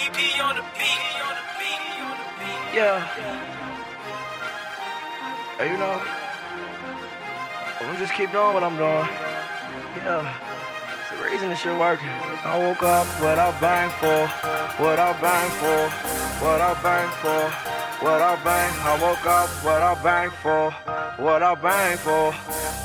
DP on the beat. Yeah. Hey, you know, I'm just keep doing what I'm doing. Yeah. It's the reason this shit working. I woke up what I bang for, what I bang for, what I bang for, what I bang. I woke up what I bang for, what I bang for,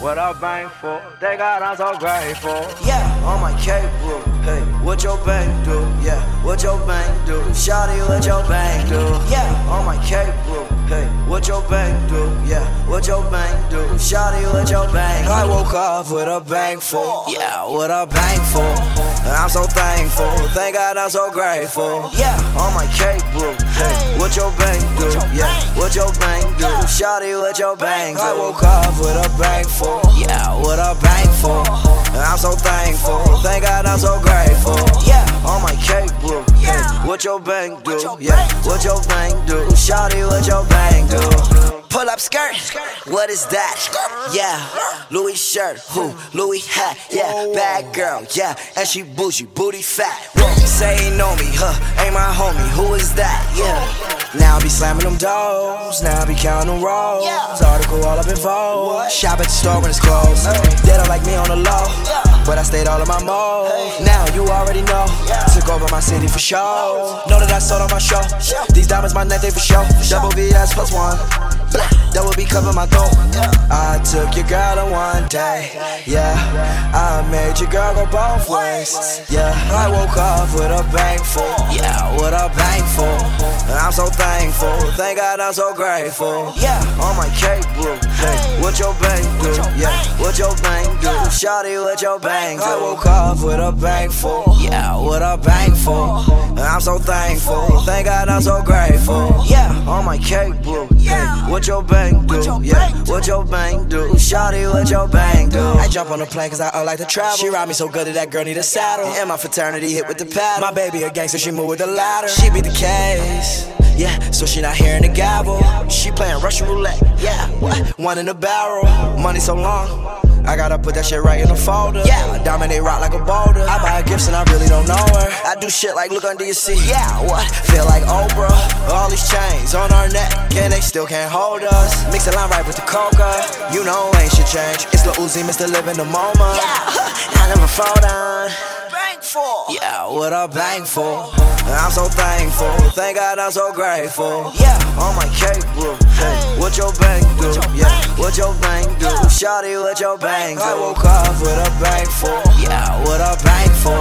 what I bang for. Thank God I'm so grateful. Yeah, on my cake bro. Hey, what your bank do? Yeah, what your bank do? Shawty, what your bank do? Yeah, on my cake bro. Hey, what your bank do? Yeah, what your bank do? Shawty, what your bank? I woke up with a bank full. Yeah, what a bank for? I'm so thankful. Thank God I'm so grateful. Yeah, on my cake bro. Hey, what your bank do? Yeah, what your bank do? Shawty, what your bank do? I woke up with a bank full. Yeah, what a bank for? I'm so thankful. Thank God I'm so grateful. Yeah, on my cake, bro. Hey, what your bank do? Yeah, what your bank do? Shawty, Skirt, what is that? Yeah, Louis shirt, who? Louis hat, yeah, bad girl, yeah, and she bougie, booty fat. Whoa, say ain't know me, huh? Ain't my homie, who is that? Yeah. Now I be slamming them doors, now I be counting them rolls. Article all up in Vogue. Shop at the store when it's closed. They don't like me on the low, but I stayed all in my mode. Now you already know, took over my city for show. Know that I sold on my show. These diamonds my neck they for show. Double VS plus one. That would be cover my throat. I took your girl on one day. Yeah, I made your girl go both ways. Yeah, I woke up with a bank full. Yeah, with a bank full. I'm so thankful. Thank God I'm so grateful. Yeah, on my cake, bro. Hey, what your bank do? Yeah, what your bank do? Shawty, what your bank do? I woke up with a bang full. Yeah, with a bank full. I'm so thankful. Thank God I'm so grateful. Yeah, on my cake, bro. Hey, what your bank do? Yeah, what your bank do? Shawty, what your bank do? I jump on the plane cause I uh, like to travel. She ride me so good that that girl need a saddle. And my fraternity hit with the paddle. My baby a gangster, she move with the ladder. She be the case. Yeah, so she not hearing the gavel. She playing Russian roulette. Yeah, what? One in the barrel. Money so long. I gotta put that shit right in the folder. Yeah, I dominate rock like a boulder. I buy her gifts and I really don't know her. I do shit like look under your seat. Yeah, what? Feel like Oprah. All these chains on our neck, and they still can't hold us. Mix the line right with the coca. You know ain't shit change. It's the Uzi, Mr. Live in the moment. Yeah, I never fall down. Yeah, what I bank for? I'm so thankful. Thank God I'm so grateful. Yeah, on my cake, bro. Hey, what your bank do? Yeah, what your bank do? Shawty, what your bank? I woke up with a bank full. Yeah, what a bank for?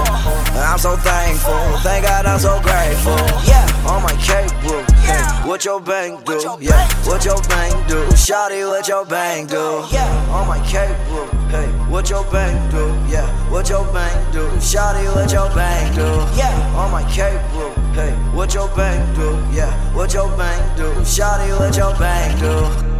I'm so thankful. Thank God I'm so grateful. Yeah, on my cake, bro. Hey, what your bank do? Yeah, what your bank do? Shawty, what your bank do? Yeah, on my cake, bro. Hey, what your bank do? Yeah, what your bank do? Shawty, what your bank do? Yeah, on my cake, bro. Hey, what your bank do? Yeah, what your bank do? Shawty, what your bank do?